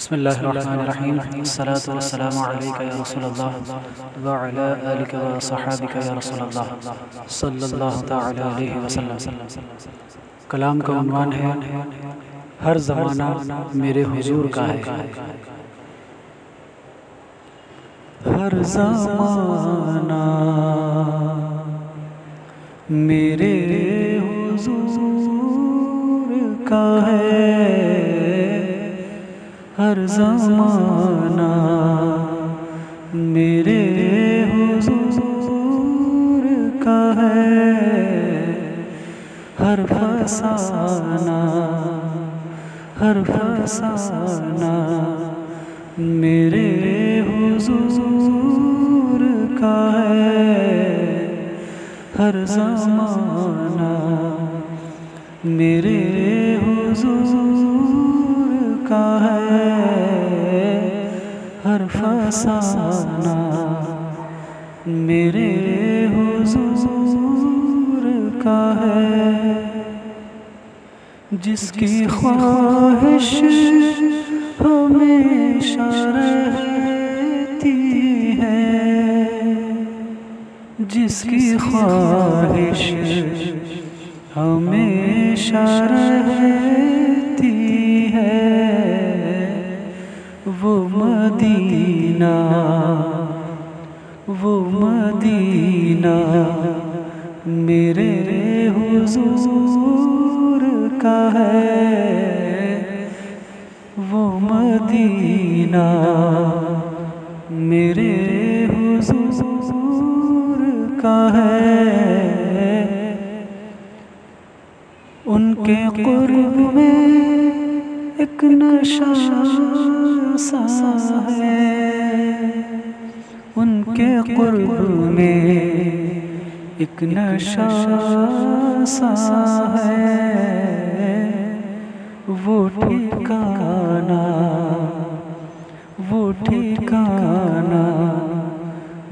بسم الله الرحمن الرحيم الصلاة والسلام عليك يا رسول الله وعلى آلك وصحابك يا رسول الله صلى الله تعالى عليه وسلم. کلام کا عنوان ہے، ہر زمانہ میرے حضور کا ہے. ہر زمانہ میرے زمانہ، میرے حضور کا ہے ہر فسانہ ہر فسانہ، میرے حضور کا ہے ہر زمانہ، میرے حضور کا ہے۔ ہر میرے حضور کا ہے، جس کی خواہش ہمیشہ رہتی ہے، جس کی خواہش ہمیشہ رہتی مدینہ، وہ مدینہ میرے حضور کا ہے۔ وہ مدینہ میرے حضور کا ہے۔ ان کے قرب میں ایک نشہ سا ہے۔ ان کے قرب میں ایک نشہ سا ہے۔ وہ ٹھکانا وہ ٹھکانا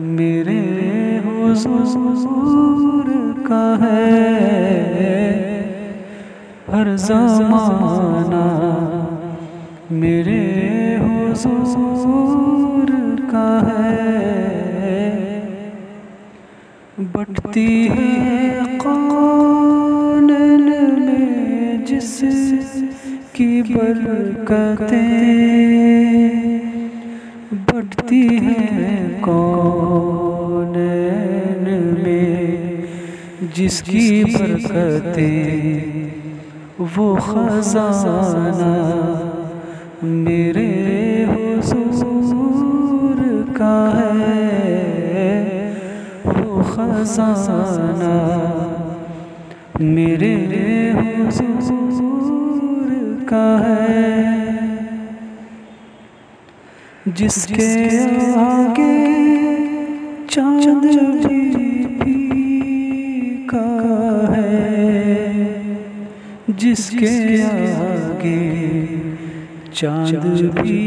میرے حضور کا ہے۔ ہر زمانہ میرے حضور بٹتی ہے قانن میں جس کی برکتیں بٹتی ہے کون میں جس کی برکتیں وہ خزانہ میرے خزانہ۔ میرے حضور کا ہے۔ جس کے آگے چاند بھی کا ہے۔ جس کے آگے چاند بھی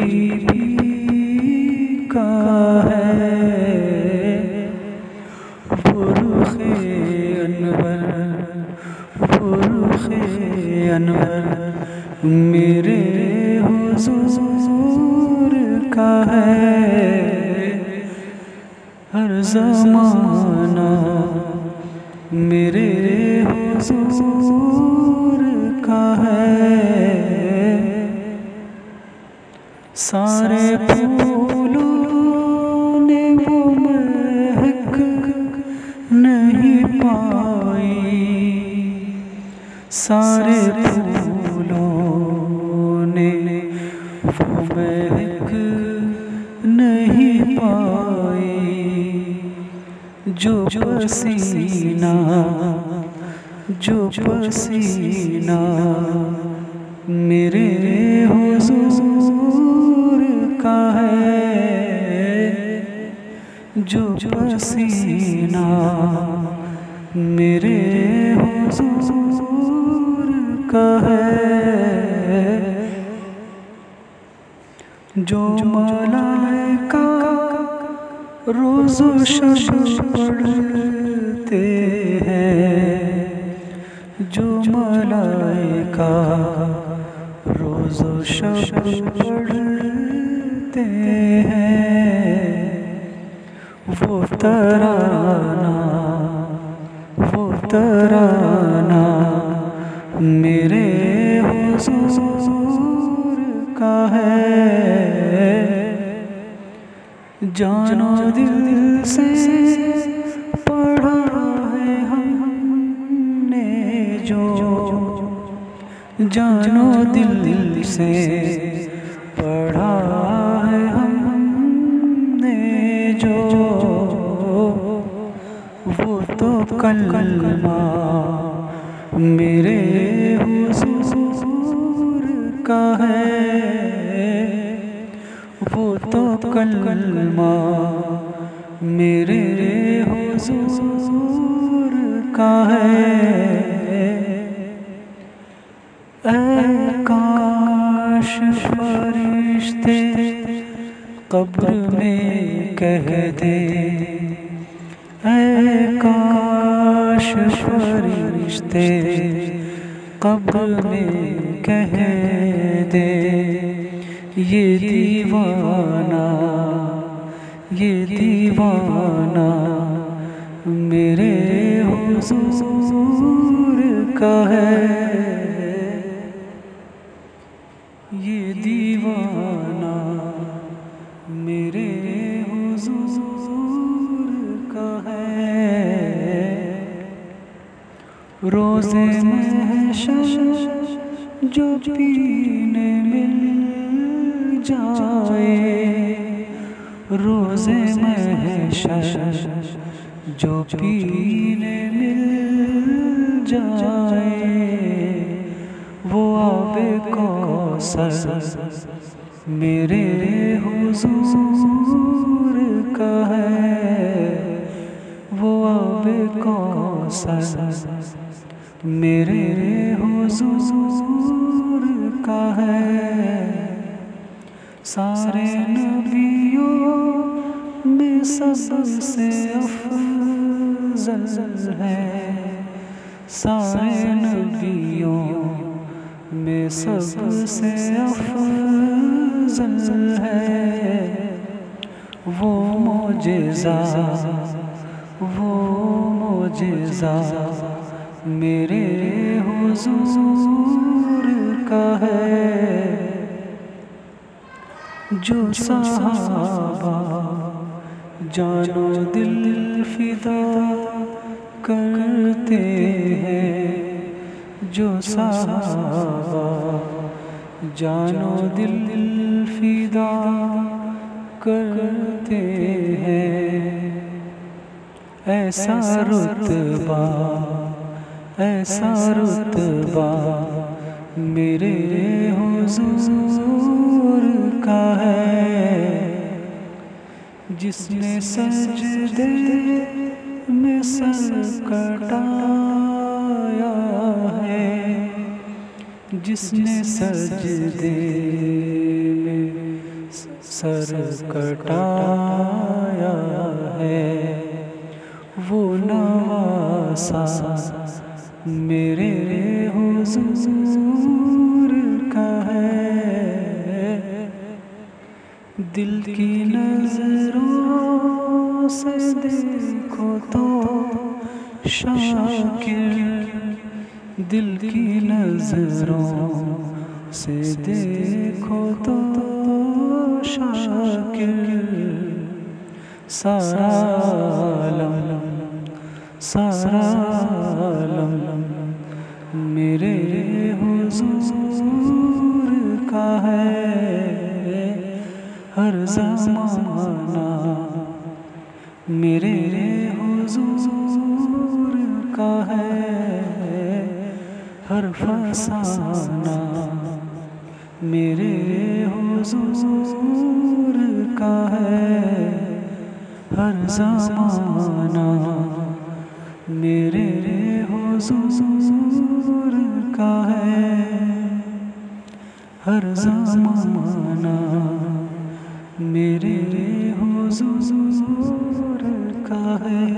کا ہے۔ انور میرے حضور کا ہے۔ ہر زمانہ میرے حضور کا ہے۔ سارے پھولوں سارے پھولوں نے وہ مہک نہیں پائی جو پسینہ جو پسینہ میرے حضور کا ہے جو پسینہ میرے حضور کا ہے جو ملائکہ روز و شب پڑھتے ہیں۔ جو ملائکہ روز روز و شب پڑھتے ہیں۔ وہ ترانہ وہ ترانہ میرے حضور کا ہے۔ جانو دل سے پڑھا ہے ہم نے جو۔ جانو دل سے پڑھا ہے ہم نے جو۔ وہ تو کلمہ میرے حضور کا ہے۔ وہ تو کلمہ میرے حضور کا ہے۔ اے کاش فرشتے قبر میں کہہ دے۔ اے کاش فرشتے قبر میں کہہ دے، یہ دیوانہ یہ دیوانہ میرے حضور کا ہے۔ یہ دیوانہ میرے حضور کا ہے۔ روزے میں محشر جو پینے مل جائے۔ روزے محشر جو پینے مل جائے۔ وہ آب کوثر میرے حضور کا ہے۔ وہ آب کوثر میرے حضور کا ہے۔ سارے نبیوں میں سب سے افضل ہے۔ سارے نبیوں میں سب سے افضل ہے۔ وہ موجزہ وہ موجزہ میرے حضور کا ہے۔ جو صحابہ جانو دل فدا کرتے ہیں۔ جو صحابہ جانو دل فدا کرتے ہیں۔ ایسا رتبہ ایسا رتبہ میرے حضور کا ہے، جس نے سجدے میں سر کٹایا ہے، جس نے سجدے میں سر کٹایا ہے۔ وہ نواسا میرے حضور کا ہے۔ دل کی نظروں سے دیکھو تو شاکر۔ دل کی نظروں سے دیکھو تو شاکر۔ سارا عالم سارا عالم میرے حضور کا ہے ہر زمانہ میرے حضور کا ہے ہر فسانہ میرے حضور کا ہے ہر زمانہ حضور کا ہے ہر زمانہ میرے حضور کا ہے